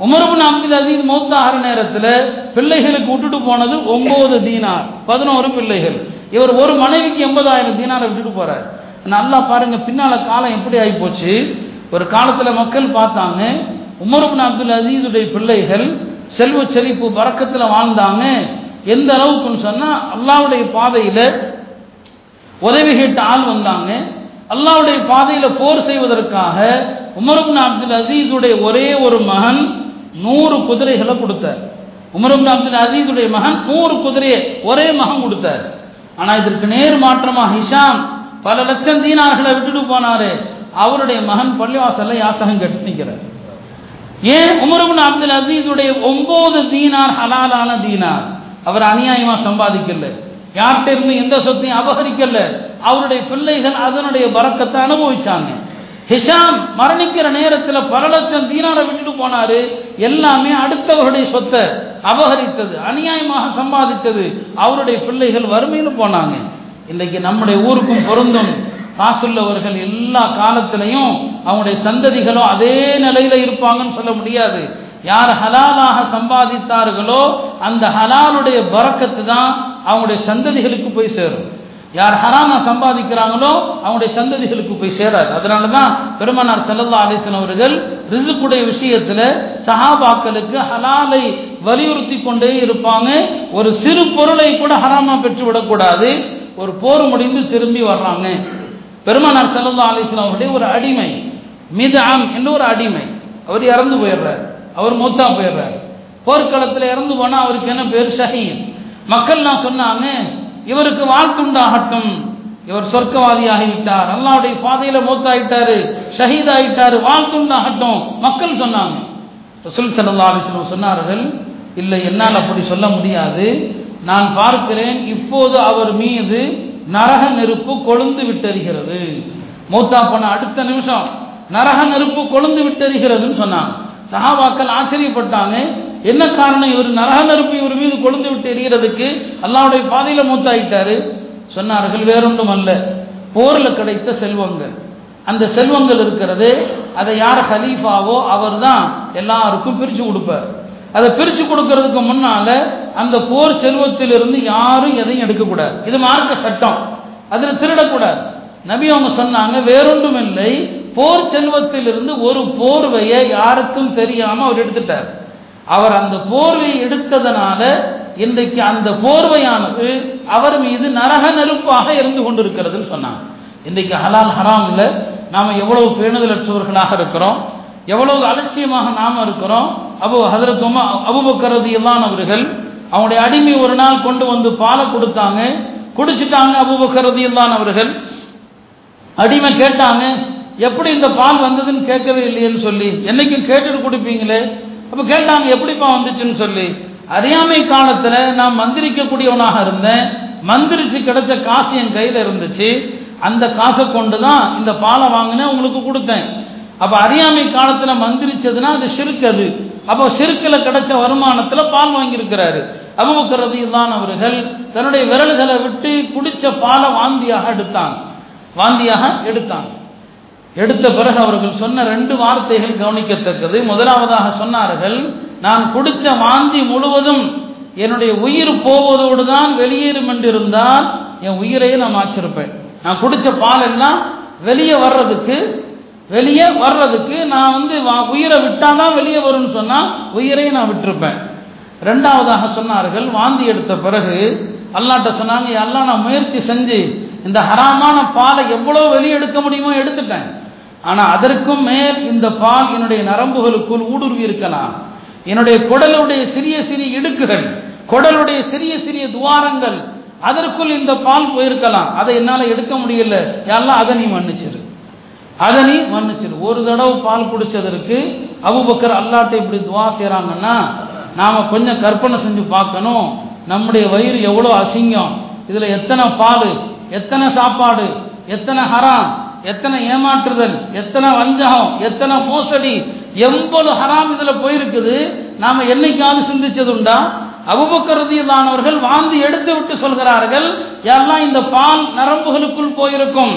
உமர்பின் அப்துல் அசீஸ் மௌத்தாகிற நேரத்தில் பிள்ளைகளுக்கு விட்டுட்டு போனது ஒன்பது தீனார். பதினோரு பிள்ளைகள். இவர் ஒரு மனைவிக்கு எண்பதாயிரம் தீனாரை விட்டுட்டு போறார். நல்லா பாருங்க பின்னால காலம் எப்படி ஆகி போச்சு? ஒரு காலத்துல மக்கள் பார்த்தாங்க உமர்பின் அப்துல் அசீஸுடைய பிள்ளைகள் செல்வ செழிப்பு பறக்கத்துல வாழ்ந்தாங்க. எந்த அளவுக்குன்னு சொன்னா அல்லாவுடைய பாதையில உதவி கேட்ட ஆள் வந்தாங்க. அல்லாவுடைய பாதையில போர் செய்வதற்காக உமர்பின் அப்துல் அசீஸுடைய ஒரே ஒரு மகன் நூறு குதிரைகளை கொடுத்தார். உமர்பின் அப்துல் அசீஸுடைய மகன் நூறு குதிரையை ஒரே மகன் கொடுத்தார். ஆனா இதற்கு நேர் மாற்றமா ஹிஷாம் பல லட்சம் தீனார்களை விட்டுட்டு போனாரு. அவருடைய மகன் பள்ளிவாசல்ல யாசகம் கட்டி நிற்கிறார். ஏன்? உமர்பின் அப்துல் அசீஸுடைய ஒன்பது தீனார் ஹலாலான தீனார். அவர் அநியாயமா சம்பாதிக்கல. யார்கிட்ட இருந்து எந்த சொத்தையும் அபகரிக்கல. அவருடைய பிள்ளைகள் அதனுடைய பறக்கத்தை அனுபவிச்சாங்க. ஹிஷாம் மரணிக்கிற நேரத்தில் பல லட்சம் தீனாரை விட்டுட்டு போனாரு. எல்லாமே அடுத்தவருடைய சொத்தை அபகரித்தது அநியாயமாக சம்பாதித்தது. அவருடைய பிள்ளைகள் வறுமையில் போனாங்க. இன்றைக்கு நம்முடைய ஊருக்கும் பொருந்தும். காசுள்ளவர்கள் எல்லா காலத்திலையும் அவங்களுடைய சந்ததிகளும் அதே நிலையில இருப்பாங்கன்னு சொல்ல முடியாது. யார் ஹலாலாக சம்பாதித்தார்களோ அந்த ஹலாலுடைய பறக்கத்து தான் அவங்களுடைய சந்ததிகளுக்கு போய் சேரும். யார் ஹராமா சம்பாதிக்கிறாங்களோ அவங்களுடைய சந்ததிகளுக்கு போய் சேராது. அதனால தான் பெருமனார் செல்லல்லா அலிஸ்லாம் அவர்கள் ரிசுக்குடைய விஷயத்தில் சஹாபாக்களுக்கு ஹலாலை வலியுறுத்தி கொண்டே இருப்பாங்க. ஒரு சிறு பொருளை கூட ஹராமா பெற்று விடக்கூடாது ஒரு போர் முடிந்து திரும்பி வர்றாங்க. பெருமானார் செல்லல்லா அலிஸ்லாம் அவருடைய ஒரு அடிமை மிதாம் என்று ஒரு அடிமை. அவர் இறந்து போயிடுறார். அவர் மூத்தா போயிடுறார். போர்க்களத்தில் இறந்து போனால் அவருக்கு என்ன பேர்? ஷஹீத். மக்கள் நான் சொன்னாங்க இவருக்கு வாழ்த்துண்டாகட்டும் இவர் சொர்க்கவாதியாகிவிட்டார் அல்லாவுடைய பாதையில மூத்தாயிட்டாரு ஷஹீத் ஆகிட்டாரு வாழ்த்துண்டாகட்டும் மக்கள் சொன்னாங்க. ரசூல் சல்லா அலிஸ்லம் சொன்னார்கள் இல்லை என்னால் அப்படி சொல்ல முடியாது. நான் பார்க்கிறேன் இப்போது அவர் மீது நரக நெருப்பு கொழுந்து விட்டறிகிறது மூத்தா அடுத்த நிமிஷம் நரக நெருப்பு கொழுந்து விட்டறிகிறதுன்னு சொன்னாங்க சஹாபாக்கள் ஆச்சரியப்பட்டாங்க என்ன காரணம் இவர் நரக நெருப்பு இவர் மீது கொழுந்து விட்டு எறிகிறதுக்கு அல்லாவுடைய பாதையில மூத்தாயிட்டாரு. சொன்னார்கள் வேறொன்றும் அல்ல போரில் கிடைத்த செல்வங்கள். அந்த செல்வங்கள் இருக்கிறது அதை யார் ஹலீஃபாவோ அவர் தான் எல்லாருக்கும் பிரித்து கொடுப்பார். அதை பிரிச்சு கொடுக்கறதுக்கு முன்னால அந்த போர் செல்வத்திலிருந்து யாரும் எதையும் எடுக்கக்கூடாது. இது மார்க்க சட்டம். அதில் திருடக்கூடாது. நபி அவங்க சொன்னாங்க வேறொன்றும் இல்லை போர் செல்வத்திலிருந்து ஒரு போர்வையை யாருக்கும் தெரியாம அவர் எடுத்துட்டார். அவர் அந்த போர்வையை எடுத்ததனால இன்றைக்கு அந்த போர்வையானது அவர் மீது நரக நெருப்பாக இருந்து கொண்டிருக்கிறதுன்னு சொன்னாங்க. இன்றைக்கு ஹலால் ஹராம் இல்லை நாம எவ்வளவு பேணுதலற்றவர்களாக இருக்கிறோம் எவ்வளவு அலட்சியமாக நாம் இருக்கிறோம் அபு ஹதரத் அபுபக்கரது இல்லான் அவர்கள் அவங்களுடைய அடிமை ஒரு நாள் கொண்டு வந்து பாலை கொடுத்தாங்க. குடிச்சிட்டாங்க அபுபக்கரது இல்லான் அவர்கள். அடிமை கேட்டாங்க எப்படி இந்த பால் வந்ததுன்னு கேட்கவே இல்லையேன்னு சொல்லி. என்னைக்கும் கேட்டுட்டு கொடுப்பீங்களே? அப்போ கேட்டாங்க எப்படிப்பா வந்துச்சுன்னு சொல்லி. அறியாமை காலத்தில் நான் மந்திரிக்கக்கூடியவனாக இருந்தேன். மந்திரிச்சு கிடைச்ச காசு என் கையில் இருந்துச்சு. அந்த காசை கொண்டு தான் இந்த பாலை வாங்கினேன் உங்களுக்கு கொடுத்தேன். அப்போ அறியாமை காலத்தில் மந்திரிச்சதுன்னா அது சிறுக்கு அது. அப்போ சிறுக்கில் கிடைச்ச வருமானத்தில் பால் வாங்கியிருக்கிறாரு. அபுபக்கரதி தான் அவர்கள் தன்னுடைய விரல்களை விட்டு குடிச்ச பாலை வாந்தியாக எடுத்தாங்க வாந்தியாக எடுத்தாங்க எடுத்த பிறகு அவர்கள் சொன்ன ரெண்டு வார்த்தைகள் கவனிக்கத்தக்கது. முதலாவதாக சொன்னார்கள் நான் குடித்த வாந்தி முழுவதும் என்னுடைய உயிர் போவதோடு தான் வெளியேறும் என்று இருந்தால் என் உயிரையே நான் ஆச்சிருப்பேன் நான் குடித்த பால் எல்லாம் வெளியே வர்றதுக்கு வெளியே வர்றதுக்கு நான் வந்து உயிரை விட்டாதான் வெளியே வரும்னு சொன்னால் உயிரை நான் விட்டிருப்பேன். ரெண்டாவதாக சொன்னார்கள் வாந்தி எடுத்த பிறகு அல்லாட்ட சொன்னாங்க எல்லாம் நான் முயற்சி செஞ்சு இந்த ஹராமான பாலை எவ்வளோ வெளியே எடுக்க முடியுமோ எடுத்துட்டேன். ஆனால் அதற்கும் மேல் இந்த பால் என்னுடைய நரம்புகளுக்குள் ஊடுருவி இருக்கலாம். என்னுடைய குடலுடைய சிறிய சிறிய இடுக்குகள் குடலுடைய சிறிய சிறிய துவாரங்கள் அதற்குள் இந்த பால் போயிருக்கலாம். அதை என்னால் எடுக்க முடியல. எல்லாம் அதை நீ மன்னிச்சிரு. அதை நீ மன்னிச்சிரு. ஒரு தடவை பால் குடிச்சதற்கு அபுபக்கர் அல்லாட்ட இப்படி துவா செய்கிறாங்கன்னா நாம் கொஞ்சம் கற்பனை செஞ்சு பார்க்கணும். நம்முடைய வயிறு எவ்வளோ அசிங்கம். இதில் எத்தனை பால் எத்தனை சாப்பாடு எத்தனை ஹராம் எத்தனை ஏமாற்றுதல் எத்தனை வஞ்சகம் எத்தனை மோசடி எவ்வளவு ஹராம் இதில் போயிருக்குது நாம் என்னைக்காவது சிந்திச்சதுண்டா அபுபக்கரதியிலானவர்கள் வாந்தி எடுத்து விட்டு சொல்கிறார்கள் எல்லாம் இந்த பால் நரம்புகளுக்குள் போயிருக்கும்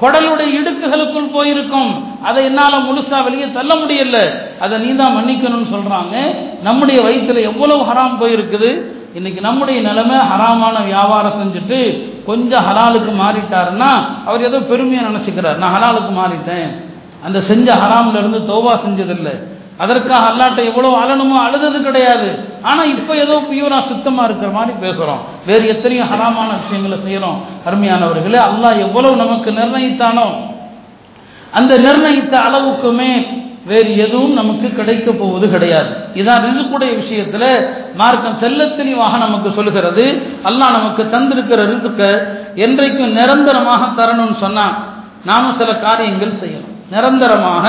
குடலுடைய இடுக்குகளுக்குள் போயிருக்கும். அதை என்னால் முழுசா வெளியே தள்ள முடியல. அதை நீ தான் மன்னிக்கணும்னு சொல்றாங்க. நம்முடைய வயிற்றுல எவ்வளவு ஹராம் போயிருக்குது? இன்னைக்கு நம்முடைய நிலைமை ஹராமான வியாபாரம் செஞ்சுட்டு கொஞ்சம் ஹலாலுக்கு மாறிட்டாருன்னா அவர் ஏதோ பெருமையாக நினைச்சுக்கிறார். நான் ஹலாலுக்கு மாறிட்டேன். அந்த செஞ்ச ஹராம்ல இருந்து தோவா செஞ்சதில்லை. அதற்காக அல்லாட்ட எவ்வளோ அழணுமோ அழுதது கிடையாது. ஆனால் இப்போ ஏதோ பியூரா சுத்தமாக இருக்கிற மாதிரி பேசுகிறோம் வேறு எத்தனையோ ஹராமான விஷயங்களை செய்கிறோம் அருமையானவர்களே அல்லாஹ் எவ்வளவு நமக்கு நிர்ணயித்தானோ அந்த நிர்ணயித்த அளவுக்குமே வேறு எதுவும் நமக்கு கிடைக்க போவது கிடையாது. இதான் ரிசுக்குடைய விஷயத்துல மார்க்கம் தெல்ல தெளிவாக நமக்கு சொல்லுகிறது. அல்லாஹ் நமக்கு தந்திருக்கிற ரிசுக்க என்றைக்கும் நிரந்தரமாக தரணும்னு சொன்னா நாமும் சில காரியங்கள் செய்யணும். நிரந்தரமாக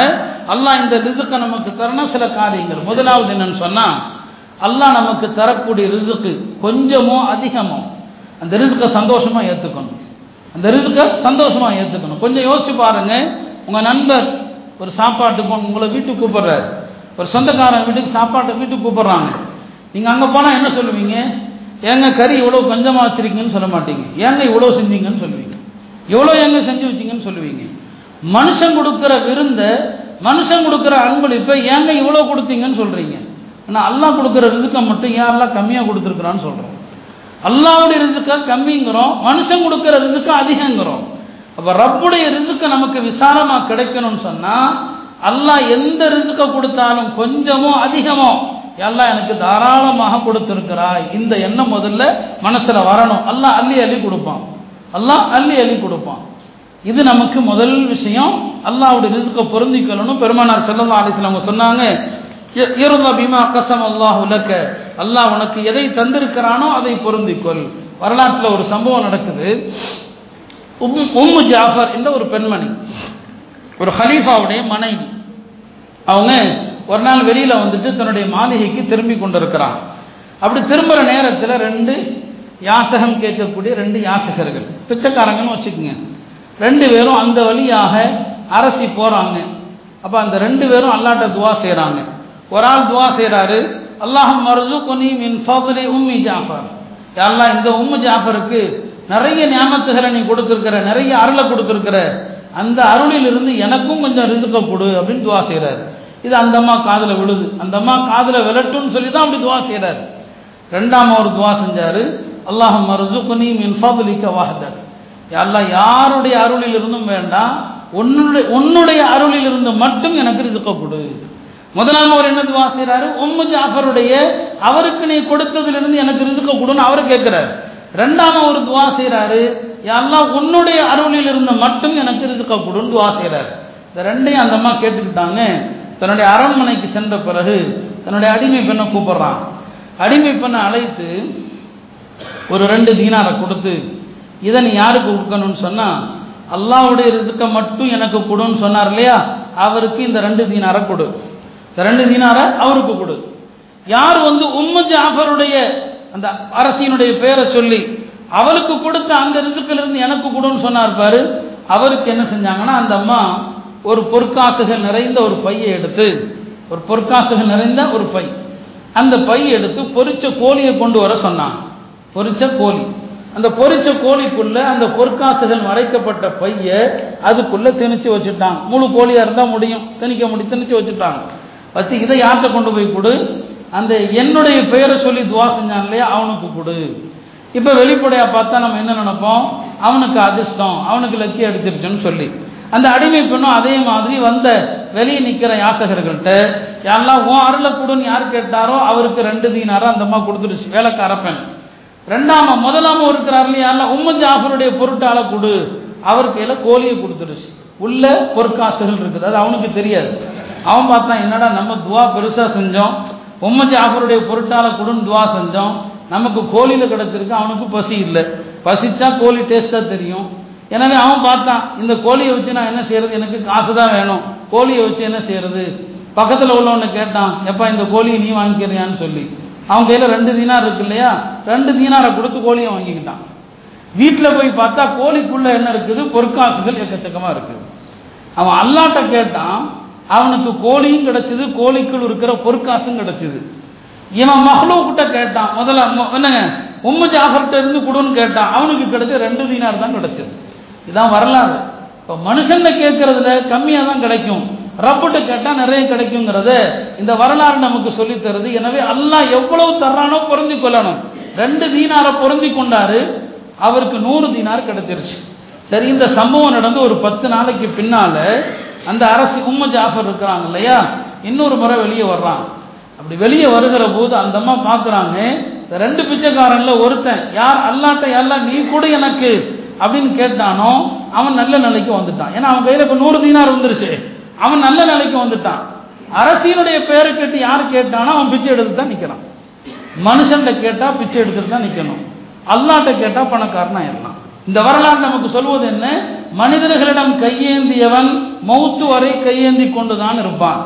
அல்லாஹ் இந்த ரிசுக்கை நமக்கு தரணும். சில காரியங்கள். முதலாவது என்னன்னு சொன்னால் அல்லாஹ் நமக்கு தரக்கூடிய ரிசுக்கு கொஞ்சமோ அதிகமோ அந்த ரிசுக்கை சந்தோஷமாக ஏற்றுக்கணும் அந்த ரிசுக்கை சந்தோஷமாக ஏற்றுக்கணும் கொஞ்சம் யோசிச்சு பாருங்க. உங்கள் நண்பர் ஒரு சாப்பாட்டுக்கு உங்களை வீட்டுக்கு கூப்பிடுறாரு. ஒரு சொந்தக்காரன் வீட்டுக்கு சாப்பாட்டை வீட்டுக்கு கூப்பிட்றாங்க. நீங்கள் அங்கே போனால் என்ன சொல்லுவீங்க? ஏங்க கறி இவ்வளோ கொஞ்சமாக வச்சுருக்கீங்கன்னு சொல்ல மாட்டீங்க. ஏங்க இவ்வளோ செஞ்சீங்கன்னு சொல்லுவீங்க? எவ்வளோ ஏங்க செஞ்சு வச்சீங்கன்னு சொல்லுவீங்க? மனுஷன் கொடுக்குற விருந்த மனுஷன் கொடுக்குற அன்பளிப்பை ஏங்க இவ்வளோ கொடுத்தீங்கன்னு சொல்றீங்க? ஆனால் அல்லாஹ் கொடுக்குற ரிதுக்கம் மட்டும் ஏன் அல்லாஹ் கம்மியாக கொடுத்துருக்குறான்னு சொல்கிறோம் அல்லாவுடைய ரிதுக்கம் கம்மிங்கிறோம் மனுஷன் கொடுக்குற ரிதுக்கம் அதிகங்கிறோம். அப்போ ரப்புடைய ரிசுக்க நமக்கு விசாலமா கிடைக்கணும்னு சொன்னால் அல்லாஹ் எந்த ரிதுக்கை கொடுத்தாலும் கொஞ்சமோ அதிகமோ எல்லாம் எனக்கு தாராளமாக கொடுத்துருக்கிறாய். இந்த எண்ணம் முதல்ல மனசில் வரணும். அல்லாஹ் அள்ளி அள்ளி கொடுப்பான். அல்லாஹ் அள்ளி அள்ளி கொடுப்பான். இது நமக்கு முதல் விஷயம். அல்லாஹ்வுடைய ரிசுக்க பொருந்திக்கொள்ளணும். பெருமானார் செல்லல்லா அலிஸ்லாம் அவங்க சொன்னாங்க இருந்த பீமா கசம் அல்லாஹ் உலக்க அல்லாஹ் உனக்கு எதை தந்திருக்கிறானோ அதை பொருந்திக்கொள். வரலாற்றில் ஒரு சம்பவம் நடக்குது. உம் உம்மு ஜாஃபர் என்ற ஒரு பெண்மணி ஒரு ஹலீஃபாவுடைய மனைவி அவங்க ஒரு நாள் வெளியில் வந்துட்டு தன்னுடைய மாளிகைக்கு திரும்பி கொண்டிருக்கிறான் அப்படி திரும்புற நேரத்தில் ரெண்டு யாசகம் கேட்கக்கூடிய ரெண்டு யாசகர்கள் பிச்சைக்காரங்கன்னு வச்சுக்கோங்க. ரெண்டு பேரும் அந்த வழியாக அரசி போகிறாங்க அப்போ அந்த ரெண்டு பேரும் அல்லாட்ட துவா செய்கிறாங்க ஒரு ஆள் துவா செய்கிறாரு அல்லாஹும் கொனி மின் ஃபضل உம்மி ஜாஃபர். யாரெல்லாம் இந்த உம்மு ஜாஃபருக்கு நிறைய ஞாபகத்துகளை நீ கொடுத்துருக்கிற நிறைய அருளை கொடுத்துருக்கிற. அந்த அருளிலிருந்து எனக்கும் கொஞ்சம் ரிசுக்க கொடு அப்படின்னு துவா செய்கிறாரு இது அந்த அம்மா காதில் விழுது. அந்த அம்மா காதில் விளட்டும்னு சொல்லி தான் அப்படி துவா செய்கிறாரு ரெண்டாம் அவர் துவா செஞ்சார் அல்லாஹ் மருசுக்குனி மின் ஃபதுலிக்க வாஹதர் எல்லாம் யாருடைய அருளில் இருந்தும் வேண்டாம் உன்னுடைய உன்னுடைய அருளில் இருந்து மட்டும் எனக்கு ரிசுக்க கொடு. முதலாம் அவர் என்ன துவா செய்கிறாரு உம்மு ஜாஃபருடைய அவருக்கு நீ கொடுத்ததிலிருந்து எனக்கு ரிசுக்க கொடுன்னு அவர் கேட்கிறார். ரெண்டாம் ஒரு துவா செய்கிறாரு எல்லாம் உன்னுடைய அருளில் இருந்து மட்டும் எனக்கு ரிசுக்க கொடுன்னு துவா செய்கிறார் இந்த ரெண்டையும் அந்த அம்மா கேட்டுக்கிட்டாங்க. தன்னுடைய அரண்மனைக்கு சென்ற பிறகு தன்னுடைய அடிமை பெண்ணை கூப்பிடுறான். அடிமை பெண்ணை அழைத்து ஒரு ரெண்டு தீனாரை கொடுத்து இதை நீ யாருக்கு கொடுக்கணும்னு சொன்னா அல்லாவுடைய ரிசுக்க மட்டும் எனக்கு கொடுன்னு சொன்னார் இல்லையா? அவருக்கு இந்த ரெண்டு தீனாரை கொடு. இந்த ரெண்டு தீனாரை அவருக்கு கொடு. யார் வந்து உம்மு ஜாஃபருடைய அந்த அரசியினுடைய பெயரை சொல்லி அவளுக்கு கொடுத்த அந்த ரிசுக்கில் இருந்து எனக்கு கொடுன்னு சொன்னார் பாரு அவருக்கு என்ன செஞ்சாங்கன்னா அந்த அம்மா ஒரு பொற்காசுகள் நிறைந்த ஒரு பையை எடுத்து ஒரு பொற்காசுகள் நிறைந்த ஒரு பை. அந்த பை எடுத்து பொறிச்ச கோழியை கொண்டு வர சொன்னான். பொறிச்ச கோழி. அந்த பொறிச்ச கோழிக்குள்ள அந்த பொற்காசுகள் மறைக்கப்பட்ட பைய அதுக்குள்ள திணிச்சு வச்சுட்டாங்க முழு கோழியா இருந்தா முடியும். திணிக்க முடியும் திணிச்சு வச்சுட்டாங்க. வச்சு இதை யார்கிட்ட கொண்டு போய் கொடு? அந்த என்னுடைய பெயரை சொல்லி துவா செஞ்சான் இல்லையா? அவனுக்கு கொடு. இப்ப வெளிப்படையா பார்த்தா நம்ம என்ன நினைப்போம்? அவனுக்கு அதிர்ஷ்டம். அவனுக்கு லக்கி அடிச்சிருச்சுன்னு சொல்லி. அந்த அடிமை பெண்ணும் அதே மாதிரி வந்த வெளியே நிற்கிற யாசகர்கள்ட்ட யாரெல்லாம் உன் அருளை கொடுன்னு யார் கேட்டாரோ அவருக்கு ரெண்டு தீனாரோ அந்த அம்மா கொடுத்துருச்சு வேலைக்கார பெண். ரெண்டாம முதலாம இருக்கிறார் இல்லையா உம்ம ஜாஃபருடைய பொருட்டால கொடு. அவர் கையில கோழியை கொடுத்துருச்சு. உள்ள பொற்காசுகள் இருக்குது. அது அவனுக்கு தெரியாது. அவன் பார்த்தான் என்னடா நம்ம துவா பெருசா செஞ்சோம். உம்ம ஜாஃபருடைய பொருட்டால கொடுன்னு துவா செஞ்சோம். நமக்கு கோழியில கிடைச்சிருக்கு அவனுக்கு பசி இல்லை. பசிச்சா கோழி டேஸ்டா தெரியும். எனவே அவன் பார்த்தான் இந்த கோழியை வச்சு நான் என்ன செய்யறது? எனக்கு காசு தான் வேணும். கோழியை வச்சு என்ன செய்யறது? பக்கத்தில் உள்ளவனை கேட்டான் எப்பா இந்த கோழியை நீ வாங்கிக்கிறியான்னு சொல்லி. அவன் கையில் ரெண்டு தீனார் இருக்கு இல்லையா? ரெண்டு தீனாரை கொடுத்து கோழியை வாங்கிக்கிட்டான். வீட்டில் போய் பார்த்தா கோழிக்குள்ள என்ன இருக்குது? பொற்காசுகள் எக்கச்சக்கமாக இருக்குது அவன் அல்லாட்ட கேட்டான் அவனுக்கு கோழியும் கிடைச்சது கோழிக்குள் இருக்கிற பொற்காசும் கிடைச்சது. இவன் மகளோ கிட்ட கேட்டான் முதல்ல என்னங்க உம்மு ஜாஃபர்கிட்ட இருந்து கொடுன்னு கேட்டான் அவனுக்கு கிடைச்ச ரெண்டு தீனார் தான் கிடைச்சது. இதான் வரலாறு. இப்போ மனுஷன் கேட்கறதுல கம்மியாக தான் கிடைக்கும். ரப்பிட்ட கேட்டால் நிறைய கிடைக்குங்கிறத இந்த வரலாறு நமக்கு சொல்லி தருது. எனவே அல்லாஹ் எவ்வளவு தர்றானோ பொருந்தி கொள்ளணும். ரெண்டு தீனாரை பொருந்தி கொண்டாரு. அவருக்கு நூறு தீனார் கிடைச்சிருச்சு. சரி இந்த சம்பவம் நடந்து ஒரு பத்து நாளைக்கு பின்னால அந்த அரசு உம்ம ஜாஃபர் இருக்கிறாங்க இல்லையா? இன்னொரு முறை வெளியே வர்றான். அப்படி வெளியே வருகிற போது அந்த அம்மா பார்க்குறாங்க இந்த ரெண்டு பிச்சைக்காரன்ல ஒருத்தன் யார் அல்லாட்ட எல்லாம் நீ கூட எனக்கு அப்படின்னு கேட்டானோ அவன் நல்ல நிலைக்கு வந்துட்டான். ஏன்னா அவன் கையில் இப்போ நூறு தீனார் வந்துருச்சு. அவன் நல்ல நிலைக்கு வந்துட்டான். அரசியலுடைய பேரை கேட்டு யார் கேட்டானோ அவன் பிச்சை எடுத்து தான் நிற்கிறான் மனுஷன்கிட்ட கேட்டா பிச்சை எடுத்துட்டு தான் நிற்கணும் அல்லாட்ட கேட்டா பணக்காரனா ஆயிடலாம். இந்த வரலாறு நமக்கு சொல்வது என்ன? மனிதர்களிடம் கையேந்தியவன் மௌத்து வரை கையேந்தி கொண்டுதான் இருப்பான்.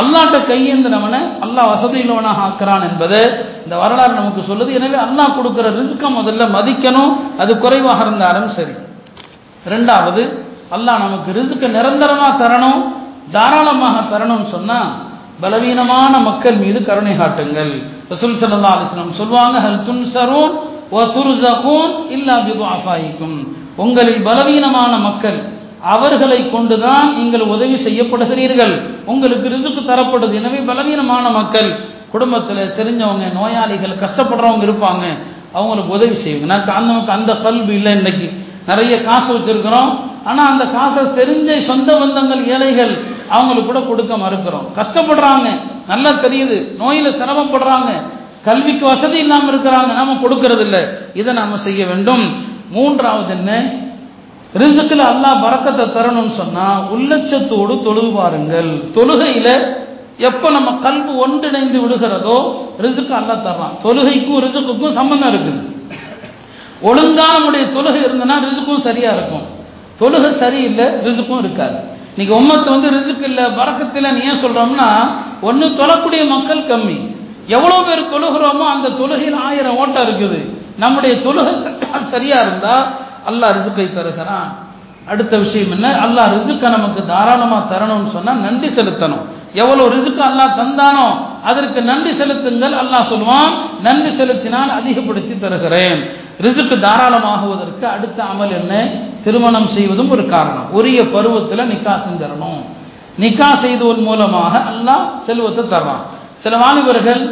அல்லாட்ட கையேந்தினவனை அல்லாஹ் வசதியுள்ளவனாக ஆக்குறான் என்பது இந்த வரலாறு நமக்கு சொல்லுது. எனவே அல்லாஹ் கொடுக்கிற ரிஸ்க முதல்ல மதிக்கணும். அது குறைவாக இருந்தாலும் சரி. ரெண்டாவது அல்லாஹ் நமக்கு ரிசுக்கு நிரந்தரமா தரணும் தாராளமாக தரணும்னு சொன்னா பலவீனமான மக்கள் மீது கருணை காட்டுங்கள். ரசூல் சல்லா அலிஸ்லாம் வஸல்லம் சொல்வாங்க ஹல் துன்சரூன் வ இல்லா பிதுஆஃபாயிக்கும் உங்களில் பலவீனமான மக்கள் அவர்களை கொண்டுதான் நீங்கள் உதவி செய்யப்படுகிறீர்கள். உங்களுக்கு ரிசுக்கு தரப்படுது. எனவே பலவீனமான மக்கள் குடும்பத்தில் தெரிஞ்சவங்க நோயாளிகள் கஷ்டப்படுறவங்க இருப்பாங்க. அவங்களுக்கு உதவி செய்வாங்க நான் அந்த நமக்கு அந்த கல்வி இல்லை இன்னைக்கு. நிறைய காசு வச்சிருக்கிறோம். ஆனால் அந்த காசை தெரிஞ்ச சொந்த பந்தங்கள் ஏழைகள் அவங்களுக்கு கூட கொடுக்க மறுக்கிறோம். கஷ்டப்படுறாங்க. நல்லா தெரியுது. நோயில் சிரமப்படுறாங்க. கல்விக்கு வசதி இல்லாமல் இருக்கிறாங்க. நாம கொடுக்கறது இல்லை இதை நாம செய்ய வேண்டும். மூன்றாவது என்ன? ரிசுக்கில் அல்லாஹ் பறக்கத்தை தரணும்னு சொன்னா உள்ளச்சத்தோடு தொழுது பாருங்கள். தொழுகையில எப்போ நம்ம கல்வி ஒன்றிணைந்து விடுகிறதோ ரிசுக்கு அல்லாஹ் தர்றான். தொழுகைக்கும் ரிசுக்குக்கும் சம்பந்தம் இருக்குது. ஒழுங்கா நம்முடைய தொழுகை இருந்ததுன்னா ரிசுக்கும் சரியா இருக்கும். தொழுகை சரியில்லை ரிசுக்கும் இருக்காது. இன்னைக்கு உம்மத்து வந்து ரிசுக்கு இல்லை பறக்கத்தில் ஏன் சொல்றோம்னா ஒன்று தொழக்கூடிய மக்கள் கம்மி. எவ்வளோ பேர் தொழுகிறோமோ அந்த தொழுகையில் ஆயிரம் ஓட்டம் இருக்குது. நம்முடைய தொழுகை சரியா இருந்தா அல்லாஹ் ரிசுக்கை தருகிறான். அடுத்த விஷயம் என்ன? அல்லாஹ் ரிசுக்கை நமக்கு தாராளமாக தரணும்னு சொன்னால் நன்றி செலுத்தணும். எவ்வளோ ரிசுக்கு அல்லா தந்தானோ அதற்கு நன்றி செலுத்துங்கள் அல்லாஹ் சொல்லுவான் நன்றி செலுத்தினால் அதிகப்படுத்தி தருகிறேன். ரிசுக்கு தாராளமாகுவதற்கு அடுத்த அமல் என்ன? திருமணம் செய்வதும் ஒரு காரணம். உரிய பருவத்தில் நிக்கா செஞ்சிடணும். நிக்கா செய்தவன் மூலமாக அல்லாஹ் செல்வத்தை தர்றான் சில வாலிபர்கள்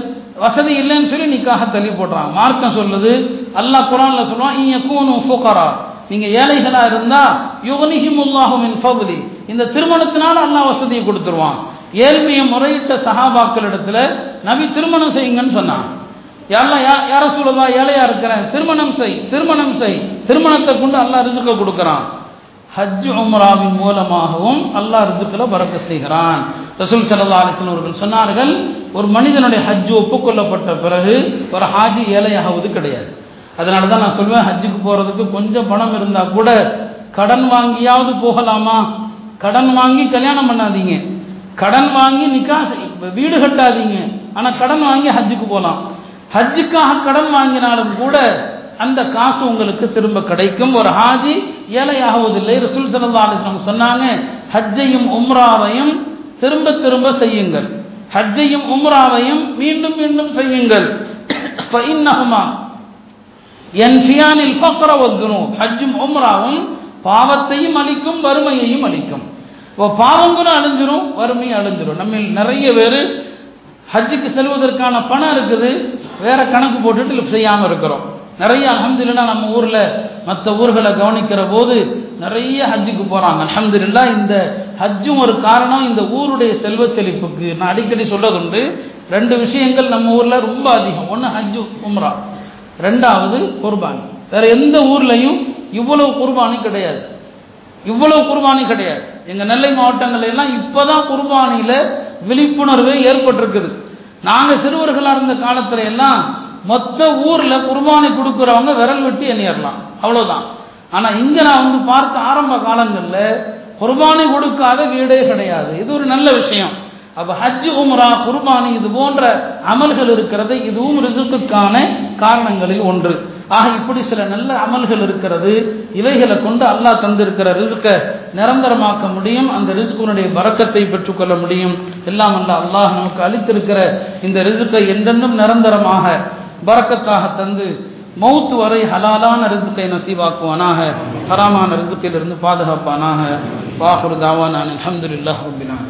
வசதி இல்லைன்னு சொல்லி நிக்காக தள்ளி போடுறாங்க. மார்க்கம் சொல்லுது அல்லாஹ் குரான்ல சொல்லுவான் இயக்கூனு ஃபோக்கரா நீங்க ஏழைகளா இருந்தா யுகனிஹிமுல்லாஹு மின் இந்த திருமணத்தினால அல்லாஹ் வசதியை கொடுத்துருவான். ஏழ்மையை முறையிட்ட சஹாபாக்களிடத்துல நபி திருமணம் செய்யுங்கன்னு சொன்னான். யாரெல்லாம் யா யார சொல்லதா ஏழையா இருக்கிறேன் திருமணம் செய் திருமணம் செய் திருமணத்தை கொண்டு அல்லாஹ் ரிசுக்க கொடுக்குறான். ஹஜ் உம்ராவின் மூலமாகவும் அல்லாஹ் ரிசுக்கில் பறக்க செய்கிறான். ரசூல் சல்லா அலிஸ்லாம் அவர்கள் சொன்னார்கள் ஒரு மனிதனுடைய ஹஜ் ஒப்புக்கொள்ளப்பட்ட பிறகு ஒரு ஹாஜி ஏழையாகுவது கிடையாது. அதனால தான் நான் சொல்வேன் ஹஜ்ஜுக்கு போகிறதுக்கு கொஞ்சம் பணம் இருந்தால் கூட கடன் வாங்கியாவது போகலாமா? கடன் வாங்கி கல்யாணம் பண்ணாதீங்க. கடன் வாங்கி நிக்கா வீடு கட்டாதீங்க. ஆனால் கடன் வாங்கி ஹஜ்ஜுக்கு போகலாம் ஹஜ்ஜுக்காக கடன் வாங்கினாலும் கூட அந்த காசு உங்களுக்கு திரும்ப கிடைக்கும். ஒரு ஹாஜி ஏழையாகுவதில்லை ரசூல் சல்லா அலிஸ்லாம் சொன்னாங்க ஹஜ்ஜையும் உம்ராவையும் திரும்ப திரும்ப செய்யுங்கள். ஹஜ்ஜையும் உம்ராவையும் மீண்டும் மீண்டும் செய்யுங்கள். என் ஃபியானில் ஃபக்ர வத்துனும் ஹஜ்ஜும் உம்ராவும் பாவத்தையும் அளிக்கும் வறுமையையும் அளிக்கும். இப்போ பாவங்களும் அழிஞ்சிரும் வறுமையும் அழிஞ்சிரும். நம்ம நிறைய பேர் ஹஜ்ஜுக்கு செல்வதற்கான பணம் இருக்குது வேற கணக்கு போட்டுட்டு செய்யாமல் இருக்கிறோம். நிறைய அலமதுல்லா நம்ம ஊரில் மற்ற ஊர்களை கவனிக்கிற போது நிறைய ஹஜ்ஜுக்கு போகிறாங்க அலமதுல்லா இந்த ஹஜ்ஜும் ஒரு காரணம் இந்த ஊருடைய செல்வ செழிப்புக்கு. நான் அடிக்கடி சொல்றதுண்டு ரெண்டு விஷயங்கள் நம்ம ஊரில் ரொம்ப அதிகம். ஒன்று ஹஜ்ஜு உம்ரா. ரெண்டாவது குர்பானி. வேற எந்த ஊர்லையும் இவ்வளவு குர்பானி கிடையாது. இவ்வளவு குர்பானி கிடையாது. எங்கள் நெல்லை மாவட்டங்கள் எல்லாம் இப்பதான் குர்பானியில் விழிப்புணர்வு ஏற்பட்டிருக்குது. நாங்கள் சிறுவர்களாக இருந்த காலத்தில் எல்லாம் மொத்த ஊரில் குர்பானி கொடுக்குறவங்க விரல் வெட்டி எண்ணிடலாம் அவ்வளோதான் ஆனால் இங்கே நான் வந்து பார்த்த ஆரம்ப காலங்களில் குர்பானி கொடுக்காத வீடே கிடையாது. இது ஒரு நல்ல விஷயம். அப்போ ஹஜ் உம்ரா குர்பானி இது போன்ற அமல்கள் இருக்கிறது. இதுவும் ரிசுக்குக்கான காரணங்களில் ஒன்று. ஆக இப்படி சில நல்ல அமல்கள் இருக்கிறது. இவைகளை கொண்டு அல்லாஹ் தந்திருக்கிற ரிஸ்கை நிரந்தரமாக்க முடியும். அந்த ரிஸ்குனுடைய பறக்கத்தை பெற்றுக்கொள்ள முடியும். எல்லாம் அல்ல அல்லாஹ் நமக்கு அளித்திருக்கிற இந்த ரிஸ்கை என்றென்றும் நிரந்தரமாக பறக்கத்தாக தந்து மௌத்து வரை ஹலாலான ரிஸ்கை நசீவாக்குவானாக ஹராமான ரிஸ்கிலிருந்து பாதுகாப்பானாக. வாஹுரு தாவானான் அலமதுல்லாஹ் ரபினாக